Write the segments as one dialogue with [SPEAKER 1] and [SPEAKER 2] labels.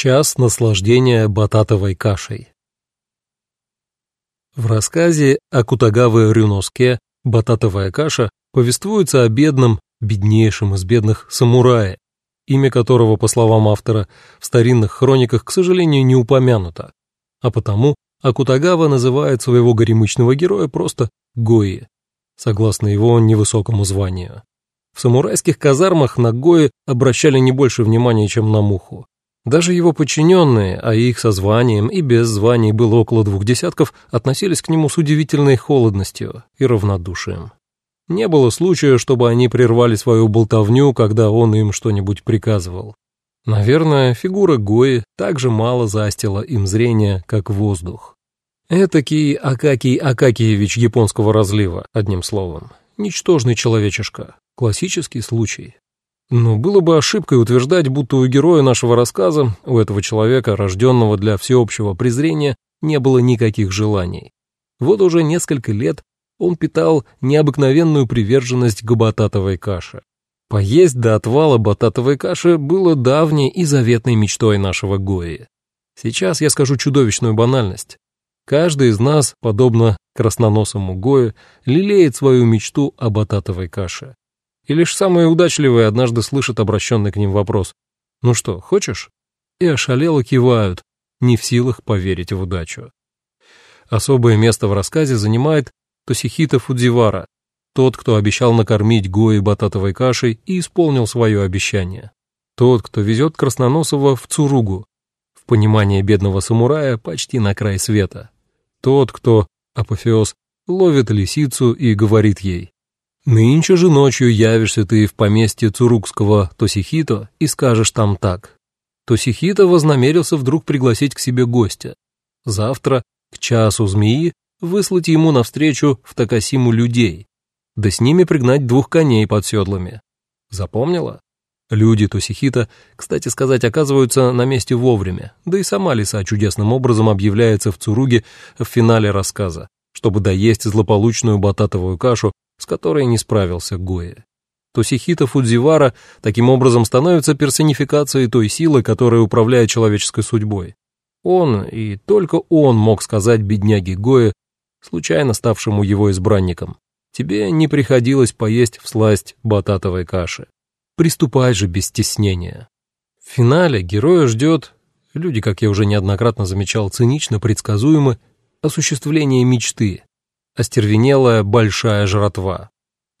[SPEAKER 1] Час наслаждения бататовой кашей. В рассказе о Кутагаве Рюноске «Бататовая каша» повествуется о бедном, беднейшем из бедных самурае, имя которого, по словам автора, в старинных хрониках, к сожалению, не упомянуто, а потому Акутагава называет своего горемычного героя просто Гои, согласно его невысокому званию. В самурайских казармах на Гои обращали не больше внимания, чем на муху. Даже его подчиненные, а их со званием и без званий было около двух десятков, относились к нему с удивительной холодностью и равнодушием. Не было случая, чтобы они прервали свою болтовню, когда он им что-нибудь приказывал. Наверное, фигура Гои так же мало застила им зрение, как воздух. Этакий Акакий Акакиевич японского разлива, одним словом. Ничтожный человечишка. Классический случай. Но было бы ошибкой утверждать, будто у героя нашего рассказа, у этого человека, рожденного для всеобщего презрения, не было никаких желаний. Вот уже несколько лет он питал необыкновенную приверженность к бататовой каше. Поесть до отвала бататовой каши было давней и заветной мечтой нашего Гои. Сейчас я скажу чудовищную банальность. Каждый из нас, подобно красноносому Гое, лелеет свою мечту о бататовой каше. И лишь самые удачливые однажды слышат обращенный к ним вопрос «Ну что, хочешь?» и ошалело кивают, не в силах поверить в удачу. Особое место в рассказе занимает Тосихита Фудзивара, тот, кто обещал накормить Гои бататовой кашей и исполнил свое обещание. Тот, кто везет Красноносова в Цуругу, в понимании бедного самурая почти на край света. Тот, кто, апофеоз, ловит лисицу и говорит ей Нынче же ночью явишься ты в поместье Цурукского Тосихито и скажешь там так. Тосихито вознамерился вдруг пригласить к себе гостя. Завтра, к часу змеи, выслать ему навстречу в Такасиму людей, да с ними пригнать двух коней под седлами. Запомнила? Люди Тосихита, кстати сказать, оказываются на месте вовремя, да и сама лиса чудесным образом объявляется в Цуруге в финале рассказа, чтобы доесть злополучную бататовую кашу которой не справился Гоя. Тосихита Фудзивара таким образом становится персонификацией той силы, которая управляет человеческой судьбой. Он, и только он мог сказать бедняге Гое, случайно ставшему его избранником, «Тебе не приходилось поесть в сласть бататовой каши. Приступай же без стеснения». В финале героя ждет, люди, как я уже неоднократно замечал, цинично предсказуемы, осуществление мечты, остервенелая большая жратва.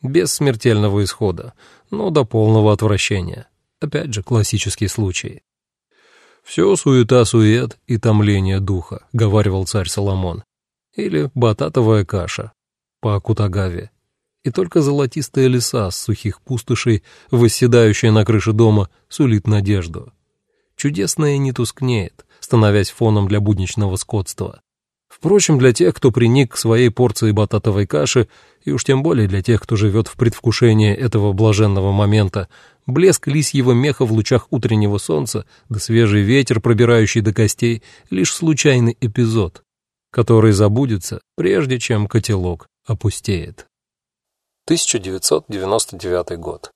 [SPEAKER 1] Без смертельного исхода, но до полного отвращения. Опять же, классический случай. «Все суета-сует и томление духа», — говаривал царь Соломон. Или бататовая каша по Акутагаве. И только золотистая леса с сухих пустошей, восседающая на крыше дома, сулит надежду. Чудесное не тускнеет, становясь фоном для будничного скотства. Впрочем, для тех, кто приник к своей порции бататовой каши, и уж тем более для тех, кто живет в предвкушении этого блаженного момента, блеск лисьего меха в лучах утреннего солнца да свежий ветер, пробирающий до костей, лишь случайный эпизод, который забудется, прежде чем котелок опустеет. 1999 год.